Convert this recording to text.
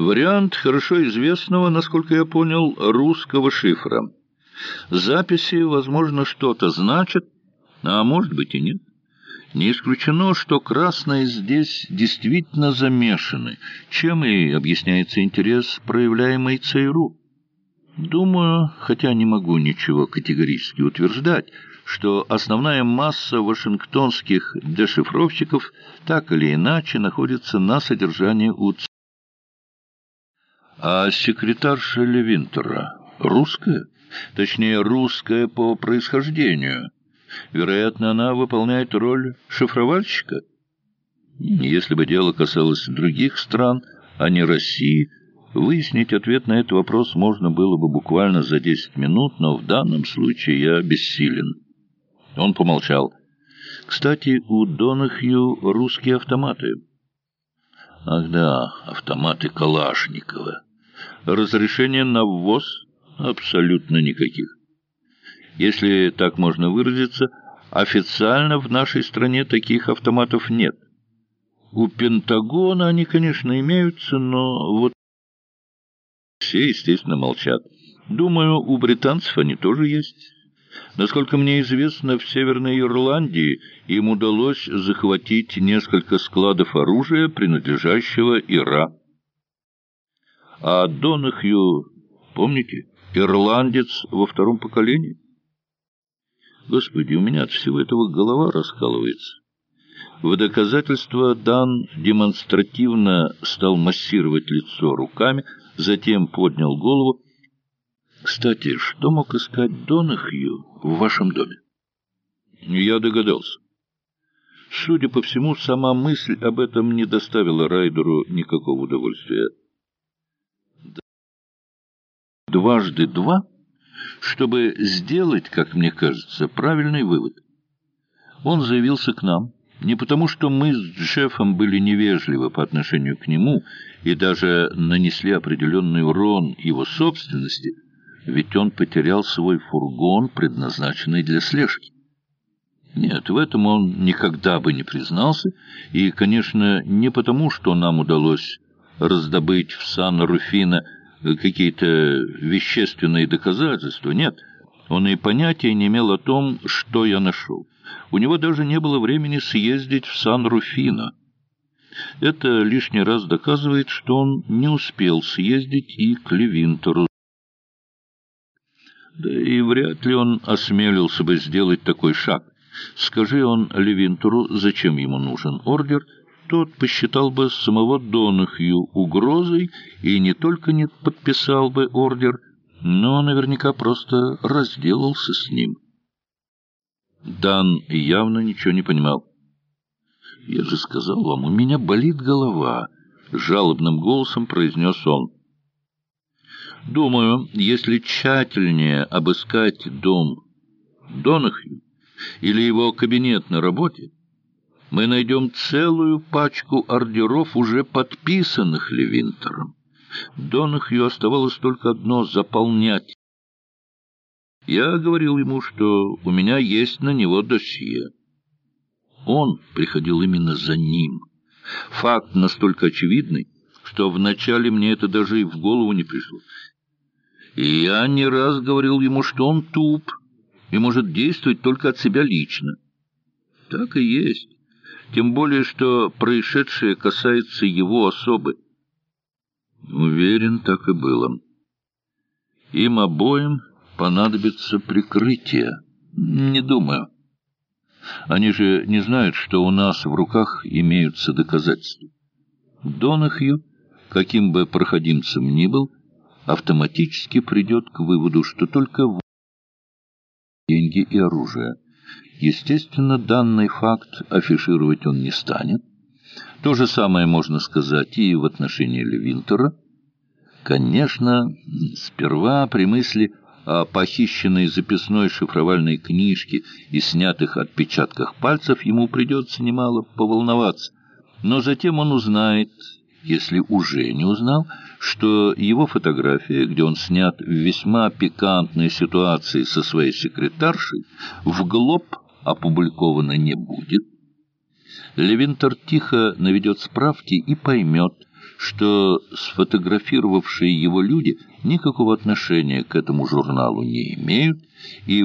Вариант хорошо известного, насколько я понял, русского шифра. Записи, возможно, что-то значат, а может быть и нет. Не исключено, что красные здесь действительно замешаны, чем и объясняется интерес, проявляемый ЦРУ. Думаю, хотя не могу ничего категорически утверждать, что основная масса вашингтонских дешифровщиков так или иначе находится на содержании у ЦРУ. А секретарша Левинтера русская? Точнее, русская по происхождению. Вероятно, она выполняет роль шифровальщика. Если бы дело касалось других стран, а не России, выяснить ответ на этот вопрос можно было бы буквально за десять минут, но в данном случае я бессилен. Он помолчал. Кстати, у Донахью русские автоматы. Ах да, автоматы Калашникова. Разрешения на ввоз абсолютно никаких. Если так можно выразиться, официально в нашей стране таких автоматов нет. У Пентагона они, конечно, имеются, но вот все, естественно, молчат. Думаю, у британцев они тоже есть. Насколько мне известно, в Северной Ирландии им удалось захватить несколько складов оружия, принадлежащего Ира. А Донахью, помните, ирландец во втором поколении? Господи, у меня от всего этого голова раскалывается. В доказательство Дан демонстративно стал массировать лицо руками, затем поднял голову. «Кстати, что мог искать Донахью в вашем доме?» «Я догадался. Судя по всему, сама мысль об этом не доставила Райдеру никакого удовольствия дважды два, чтобы сделать, как мне кажется, правильный вывод. Он заявился к нам не потому, что мы с Джеффом были невежливы по отношению к нему и даже нанесли определенный урон его собственности, ведь он потерял свой фургон, предназначенный для слежки. Нет, в этом он никогда бы не признался, и, конечно, не потому, что нам удалось раздобыть в Сан-Руфино какие-то вещественные доказательства. Нет, он и понятия не имел о том, что я нашел. У него даже не было времени съездить в Сан-Руфино. Это лишний раз доказывает, что он не успел съездить и к Левинтеру. Да и вряд ли он осмелился бы сделать такой шаг. Скажи он Левинтеру, зачем ему нужен ордер — тот посчитал бы самого Донахью угрозой и не только не подписал бы ордер, но наверняка просто разделался с ним. Дан явно ничего не понимал. «Я же сказал вам, у меня болит голова», — жалобным голосом произнес он. «Думаю, если тщательнее обыскать дом Донахью или его кабинет на работе, мы найдем целую пачку ордеров, уже подписанных Левинтером. Донахью оставалось только одно — заполнять. Я говорил ему, что у меня есть на него досье. Он приходил именно за ним. Факт настолько очевидный, что вначале мне это даже и в голову не пришло. И я не раз говорил ему, что он туп и может действовать только от себя лично. Так и есть тем более, что происшедшее касается его особы. Уверен, так и было. Им обоим понадобится прикрытие. Не думаю. Они же не знают, что у нас в руках имеются доказательства. Донахью, каким бы проходимцем ни был, автоматически придет к выводу, что только деньги и оружие — Естественно, данный факт афишировать он не станет. То же самое можно сказать и в отношении Левинтера. Конечно, сперва при мысли о похищенной записной шифровальной книжке и снятых отпечатках пальцев ему придется немало поволноваться. Но затем он узнает, если уже не узнал, что его фотография, где он снят в весьма пикантной ситуации со своей секретаршей, в глоб опубликовано не будет, Левинтер тихо наведет справки и поймет, что сфотографировавшие его люди никакого отношения к этому журналу не имеют, и